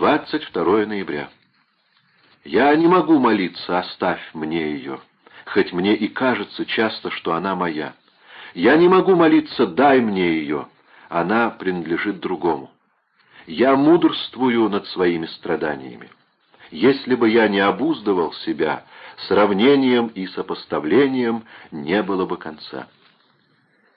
22 ноября. Я не могу молиться «оставь мне ее», хоть мне и кажется часто, что она моя. Я не могу молиться «дай мне ее», она принадлежит другому. Я мудрствую над своими страданиями. Если бы я не обуздывал себя, сравнением и сопоставлением не было бы конца.